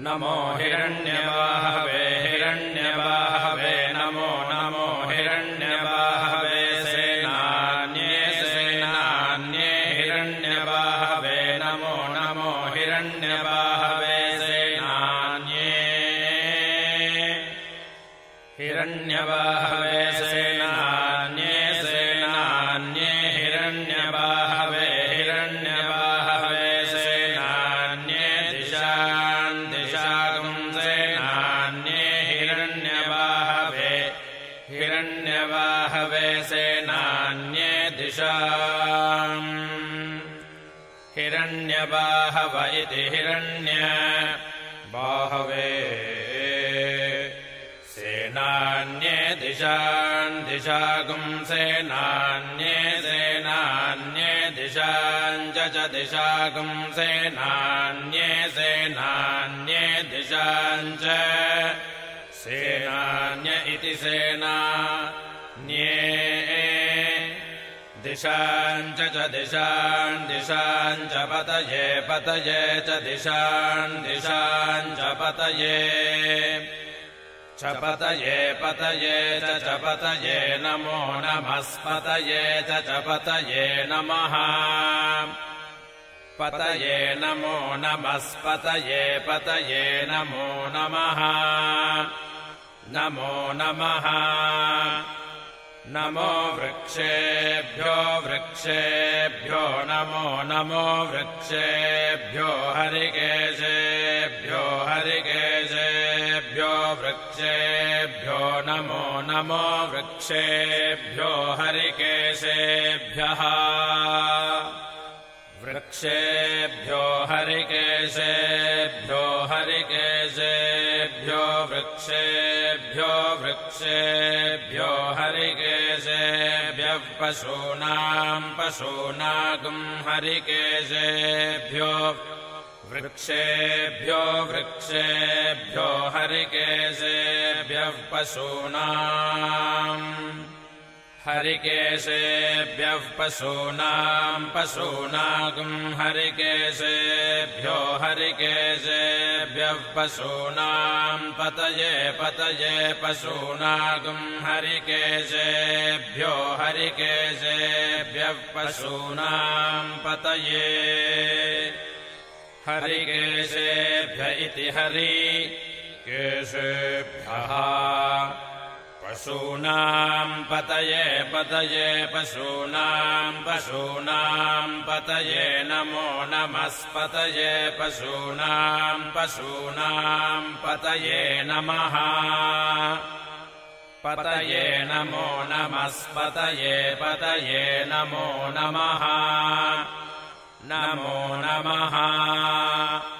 नमो हिरण्यवाहवे हिरण्यवाहवे सेनान्ये दिशा हिरण्यवाहव इति हिरण्य बाहवे सेनान्ये दिशान् दिशागुं सेनान्ये सेनान्ये दिशाञ्च च दिशागुं सेनान्ये सेनान्ये दिशाञ्च सेनान्य इति सेना। न्ये दिशाञ्च च दिशान् दिशाञ्च पतये पतये च दिशान् दिशाञ्च पतये। च पतये पतये च च पतये नमो नमस्पतये च च पतये नमः। पतये नमो नमस्पतये पतये नमो नमः नमो नमः। नमो वृक्षेभ्यो वृक्षेभ्यो नमो नमो वृक्षेभ्यो हरिकेशेभ्यो हरिकेशेभ्यो वृक्षेभ्यो नमो नमो वृक्षेभ्यो हरिकेशेभ्यः वृक्षेभ्यो हरिकेशेभ्यो हरिकेशेभ्यो वृक्षेभ्यो वृक्षेभ्यो हरिकेशेभ्यः पशूनाम् पशूनागुम् हरिकेशेभ्यो वृक्षेभ्यो वृक्षेभ्यो हरिकेशेभ्यः पशूनाम् हरिकेशेभ्यः पशूनाम् पशूनागुम् हरिकेशेभ्यो हरिकेशेभ्यः पशूनाम् पतये पतये पशूनागुम् हरिकेशेभ्यो हरिकेशेभ्यः पशूनाम् पतये हरिकेशेभ्य इति हरि केशेभ्यः पशूनाम् पतये पतये पशूनाम् पशूनाम् पतये नमो नमस्पतये पशूनाम् पशूनाम् पतये नमः। पतये नमो नमस्पतये पतये नमो नमः। नमो नमः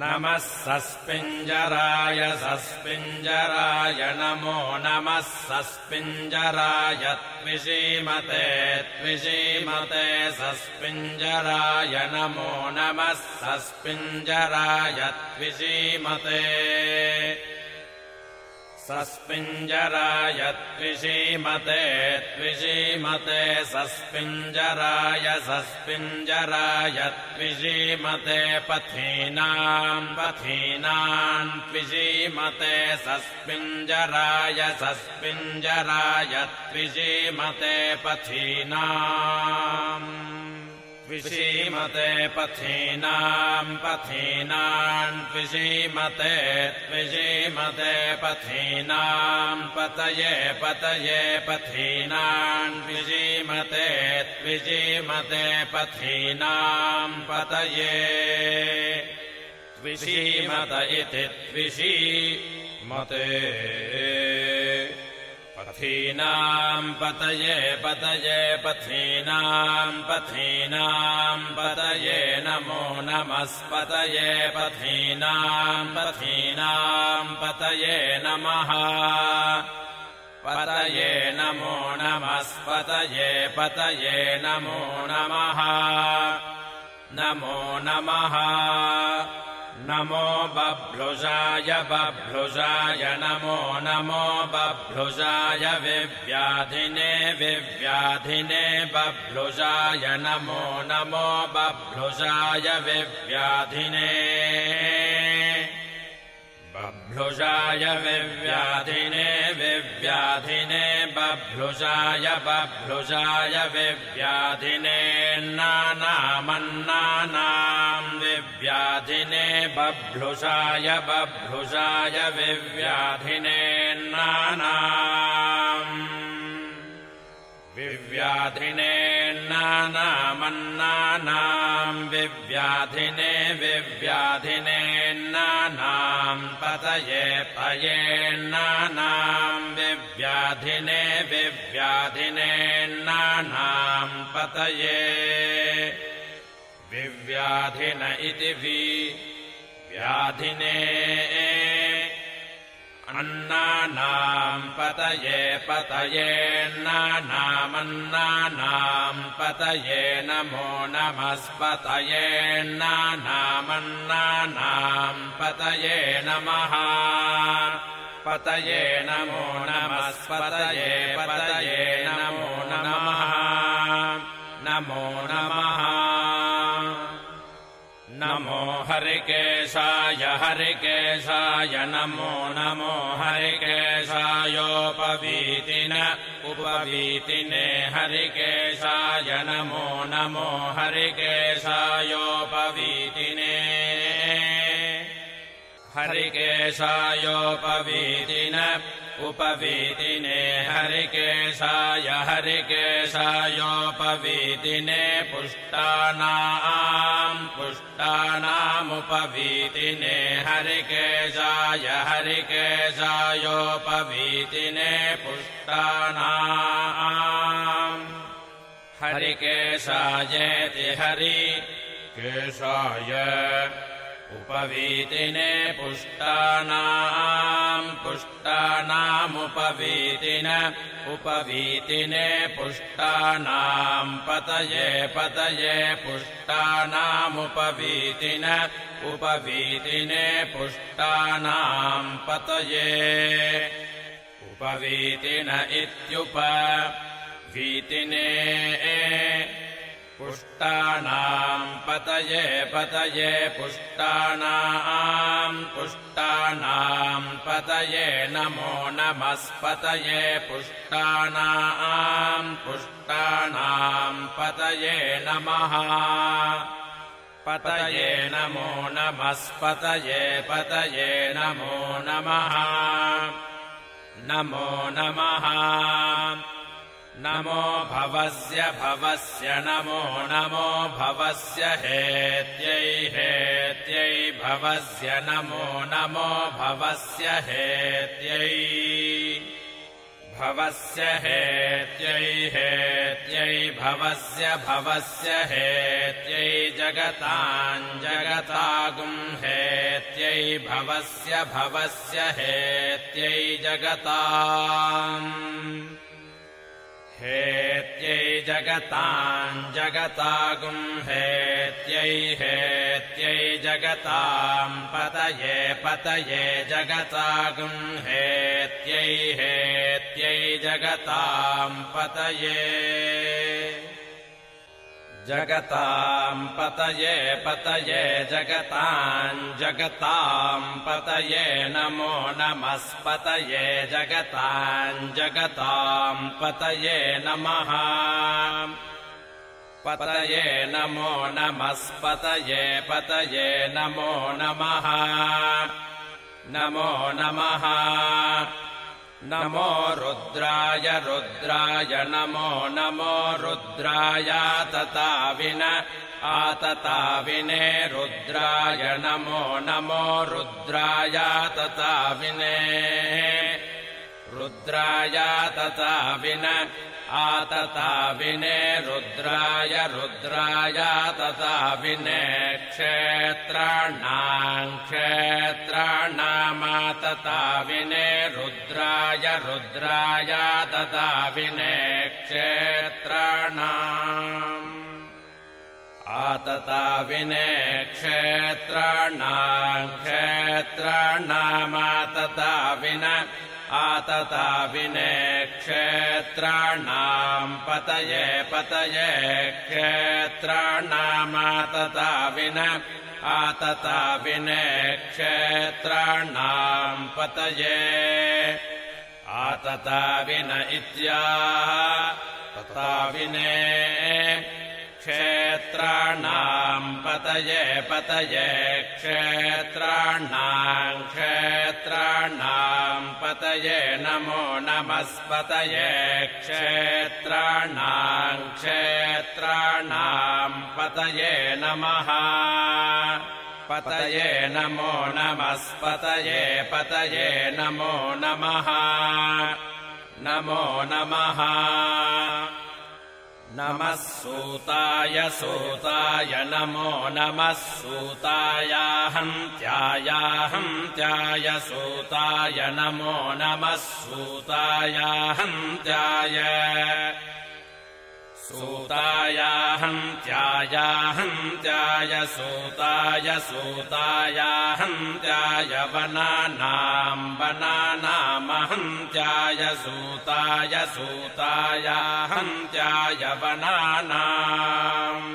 नमः सस्पिञ्जराय सस्पिञ्जराय नमो नमः सस्पिञ्जराय त्विषीमते त्विषीमते सस्पिञ्जराय नमो नमः सस्पिञ्जराय त्विषीमते सस्पिञ्जराय त्विषीमते त्विषीमते सस्पिञ्जराय सस्पिञ्जराय त्विषीमते पथीनाम् पथीनाम् त्विषीमते सस्पिञ्जराय सस्पिञ्जराय त्विषीमते पथीनाम् त्विषीमते पथीनाम् पथीनाम् त्विषीमते त्विषीमते पथीनाम् पतये पतये पथीनाम् त्विषीमते त्विषीमते पथीनाम् पतये त्विषीमत इति त्विषीमते पथीनाम् पतये पतये पथीनाम् पथीनाम् पतये नमो नमस्पतये पथीनाम् पथीनाम् पतये नमः। पतये नमो नमस्पतये पतये नमो नमः। नमो नमः नमो बभ्लुषाय बभ्लुषाय नमो नमो बभ्लुषाय विव्याधिने विव्याधिने बभ्लुषाय नमो नमो बभ्लुषाय विव्याधिने बभ्लुषाय विव्याधिने विव्याधिने बभ्लुषाय बभ्लुषाय विव्याधिने नानामन्नानाम् विव्याधिने बभ्लुषाय बभ्लुषाय विव्याधिने नाना विव्याधिने नानामन्नानाम् विव्याधिने विव्याधिने नानाम् पतये पयेन्नानाम् विव्याधिने विव्याधिने नानाम् पतये विव्याधिन इति वि व्याधिने अन्नानाम् पतये पतयेन्नानामन्नानाम् पतये नमो नमस्पतयेन्नानामन्नानाम् पतये नमः पतये नमो नमस्पतये पतये हरिकेशाय हरिकेशाय नमो नमो हरिकेशायोपवीतिन उपवीतिने हरिकेशाय नमो नमो हरिकेशायोपवीतिने हरिकेशायोपवीतिन उपवीतिने हरिकेशाय हरिकेशायोपवीतिने पुष्टानाम् पुष्टानामुपवीतिने हरिकेशाय हरिकेशायोपवीतिने पुष्टानाम् हरिकेशायेति हरि केशाय उपवीतिने पुष्टानाम् पुष्टानामुपवीतिन उपवीतिने पुष्टानाम् पतये पतये पुष्टानामुपवीतिन उपवीतिने पुष्टानाम् पतये। उपवीतिन इत्युप वीतिने पुष्टानाम् पतये पतये पुष्टानाम् पुष्टानाम् पतये नमो नमस्पतये पुष्टानाम् पुष्टानाम् पतये नमः। पतये नमो नमस्पतये पतये नमो नमः। नमो नमः नमो भवस्य भवस्य नमो नमो भवस्य हेत्यै हेत्यै भवस्य नमो नमो भवस्य हेत्यै भवस्य हेत्यै हेत्यै भवस्य भवस्य हेत्यै जगताम् जगतागुम् हेत्यै भवस्य भवस्य हेत्यै जगताम् हेत्यै जगताम् जगतागुम् हेत्यै हेत्यै जगताम् पतये पतये जगतागुम् हेत्यै हेत्यै जगताम् पतये जगताम् पतये पतये जगताम् जगताम् पतये नमो नमस्पतये जगताम् जगताम् पतये नमः। पतये नमो नमस्पतये पतये नमो नमः। नमो नमः नमो रुद्राय रुद्राय नमो नमो रुद्राय तताविन आतताविने रुद्राय नमो नमो रुद्राय तताविने रुद्राय तताविन आतताविने रुद्राय रुद्राय तताविने क्षेत्राणाम् क्षेत्राणामातताविने रुद्राय रुद्राय तताविने क्षेत्राणाम्। आतताविने क्षेत्राणाम् क्षेत्राणामातताविन आतताविने क्षेत्राणाम् पतये पतये क्षेत्राणामातताविन आतताविने क्षेत्राणाम् पतये। आतताविन इत्या तताविने क्षेत्राणाम् पतये पतये क्षेत्राणाम् क्षेत्राणाम् पतये नमो नमस्पतये क्षेत्राणाम् क्षेत्राणाम् पतये नमः। पतये नमो नमस्पतये पतये नमो नमः। नमो नमः नमः सूताय सूताय नमो नमः सूतायाहन्त्यायाहन्त्याय सूताय नमो नमः सूतायाहन्त्याय सूतायाहन्त्यायाहन्त्याय सूताय सूतायाहन्त्याय वनानाम् वनानामहन्त्याय सूताय सूतायाहन्त्याय वनानाम्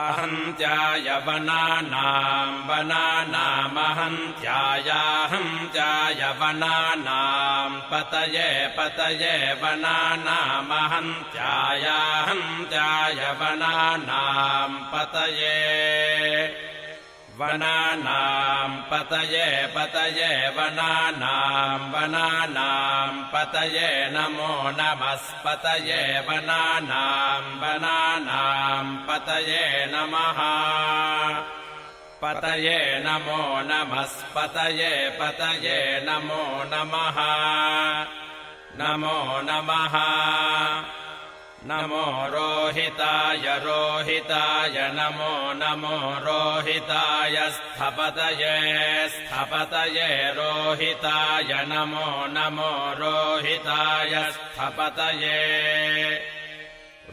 अहन्त्याय वनानाम् वनानामहन्त्यायाहन्त्याय वनानाम् पतये पतये वनानामहन्त्यायाहन्त्याय वनानाम् पतये वनानाम् पतये पतये वनानाम् वनानाम् पतये नमो नमस्पतये वनानाम् वनानाम् पतये नमः। पतये नमो नमस्पतये पतये नमो नमः। नमो नमः नमो रोहिताय रोहिताय नमो नमो रोहिताय स्थपतये स्थपतये रोहिताय नमो नमो रोहिताय स्थपतये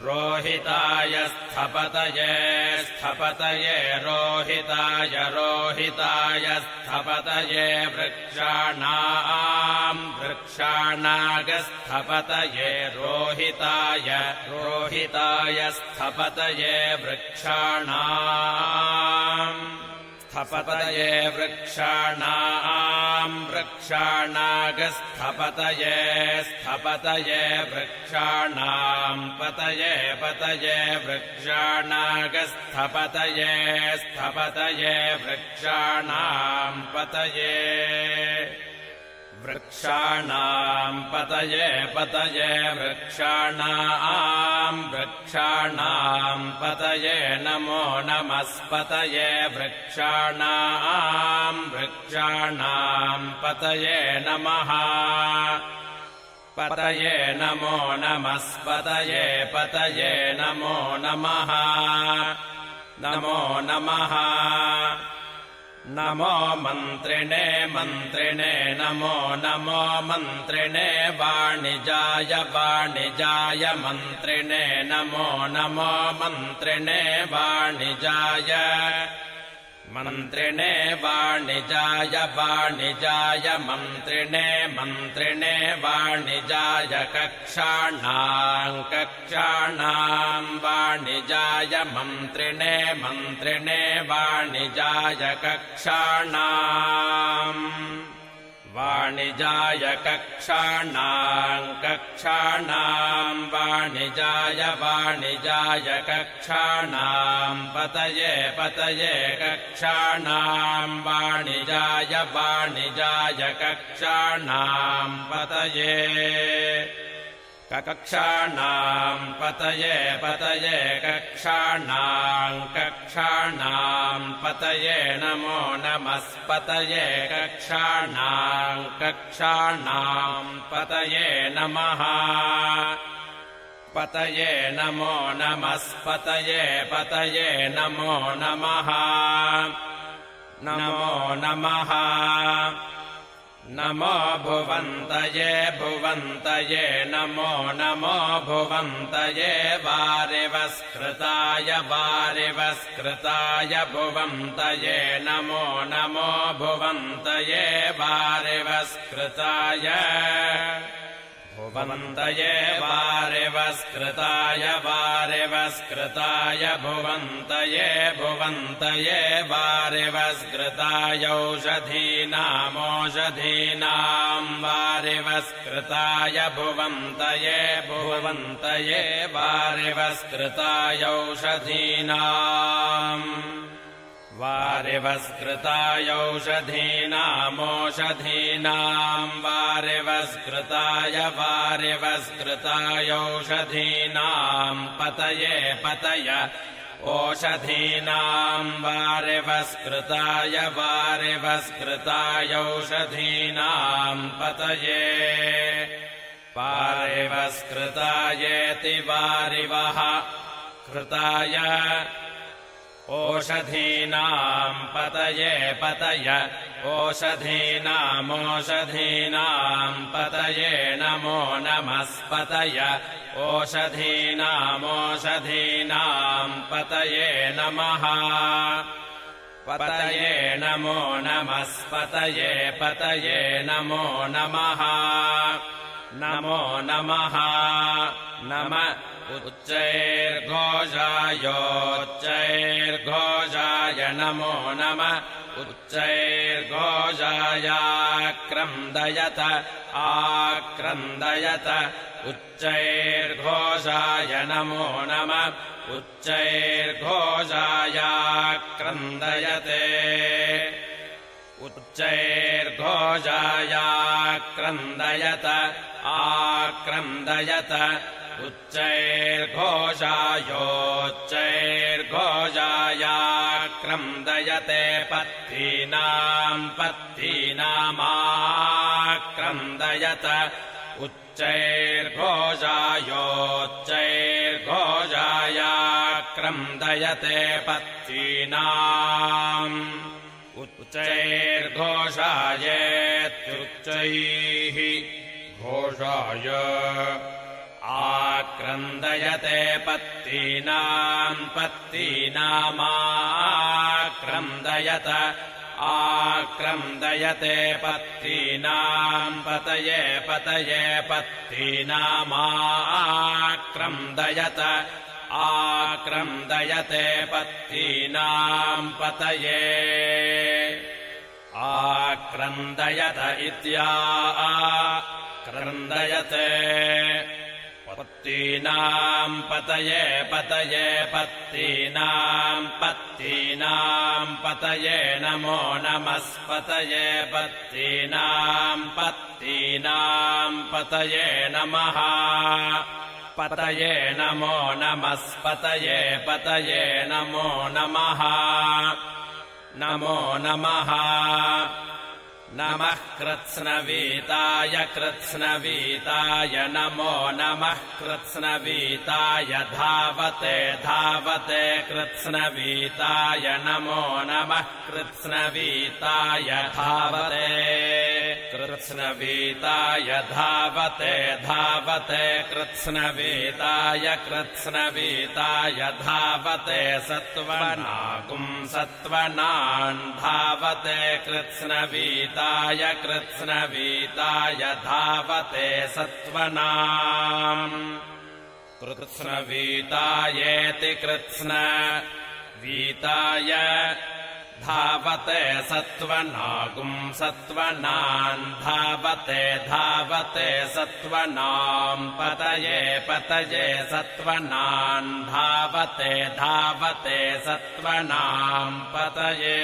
रोहिताय स्थपतये स्थपतये रोहिताय रोहिताय स्थपतये वृक्षाणाम् वृक्षाणागस्थपतये रोहिताय रोहिताय स्थपतये वृक्षाणाम् स्थपतये वृक्षाणाम् वृक्षाणागस्थपतये स्थपतये वृक्षाणाम् पतये पतये वृक्षाणागस्थपतये स्थपतये वृक्षाणाम् पतये वृक्षाणाम् पतये पतये वृक्षाणाम् वृक्षाणाम् पतये नमो नमस्पतये वृक्षाणाम् वृक्षाणाम् पतये नमः। पतये नमो नमस्पतये पतये नमो नमः। नमो नमः नमो मन्त्रिणे मन्त्रिणे नमो नमो मन्त्रिणे वाणिजाय वाणिजाय मन्त्रिणे नमो नमो मन्त्रिणे वाणिजाय मन्त्रिणे वाणिजाय वाणिजाय मन्त्रिणे मन्त्रिणे वाणिजाय कक्षाणाम् कक्षाणाम् वाणिजाय मन्त्रिणे मन्त्रिणे वाणिजाय कक्षाणाम् वाणिजाय कक्षाणाम् कक्षाणाम् वाणिजाय वाणिजाय कक्षाणाम् पतये पतये कक्षाणाम् वाणिजाय वाणिजाय कक्षाणाम् पतये कक्षाणाम् पतये पतये कक्षाणाम् कक्षाणाम् पतये नमो नमस्पतये कक्षाणाम् कक्षाणाम् पतये नमः। पतये नमो नमस्पतये पतये नमो नमः। नमो नमः नमो भुवन्तये भुवन्तये नमो नमो भुवन्तये वारिवस्कृताय वारिवस्कृताय भुवन्तये नमो नमो भुवन्तये वारिवस्कृताय भुवन्तये वारिवस्कृताय वारिवस्कृताय भुवन्तये भुवन्तये वारिवस्कृतायौषधीनामोषधीनाम् वारिवस्कृताय भुवन्तये भुवन्तये वारिवस्कृतायौषधीनाम् वारिवस्कृतायौषधीनामोषधीनाम् वारिवस्कृताय वारिवस्कृतायौषधीनाम् पतये पतय ओषधीनाम् वारिवस्कृताय वारिवस्कृतायौषधीनाम् पतये वारिवस्कृतायेति वारिवः कृताय ओषधीनाम् पतये पतय ओषधीनामोषधीनाम् पतये नमो नमस्पतय। ओषधीनामोषधीनाम् पतये नमः। पतये नमो नमस्पतये पतये नमो नमः। नमो नमः। नम उच्चैर्घोषायोच्चैर्घोषाय नमो नम उच्चैर्घोषायाक्रन्दयत आक्रन्दयत। उच्चैर्घोषाय नमो नम उच्चैर्घोषायाक्रन्दयते। उच्चैर्घोषायाक्रन्दयत आक्रन्दयत उच्चैर्घोषायोच्चैर्घोषायाक्रन्दयते पत्तीनाम् पत्तीनामाक्रन्दयत उच्चैर्घोषायोच्चैर्घोषायाक्रन्दयते पत्तीनाम् उच्चैर्घोषायेत्युच्चैः घोषाय आक्रन्दयते पत्तीनाम् पत्तीनामाक्रन्दयत आक्रन्दयते पत्तीनाम् पतये पतये पत्तीनामाक्रन्दयत आक्रन्दयते पत्तीनाम् पतये। आक्रन्दयत इत्या क्रन्दयते पत्तीनाम् पतये पतये पत्तीनाम् पत्तीनाम् पतये नमो नमस्पतये पत्तीनाम् पत्तीनाम् पतये नमः। पतये नमो नमस्पतये पतये नमो नमः। नमो नमः नमः कृत्स्नवीताय कृत्स्नवीताय नमो नमः कृत्स्नवीताय धावते धावते कृत्स्नवीताय नमो नमः कृत्स्नवीताय धावते कृत्स्नवीताय धावते धावते कृत्स्नवीताय कृत्स्नवीताय धावते सत्त्वनाकुम् सत्त्वनान् धावते कृत्स्नवीताय कृत्स्नवीताय धावते सत्त्वनाम्। कृत्स्नवीतायेति कृत्स्न वीताय धावते सत्त्वनागुम् सत्त्वनान् धावते धावते सत्त्वनाम् पतये पतये सत्त्वनान् धावते धावते सत्त्वनाम् पतये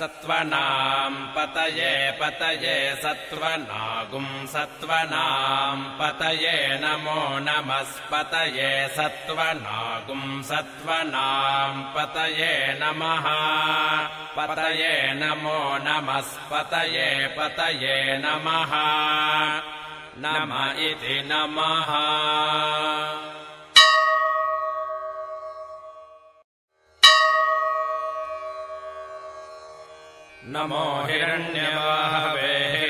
सत्त्वनाम् पतये पतये सत्त्वनागुम् सत्त्वनाम् पतये नमो नमस्पतये सत्त्वनागुम् सत्त्वनाम् पतये नमः। पतये नमो नमस्पतये पतये नमः। नम इति नमः नमो हिरण्यवाहवेः।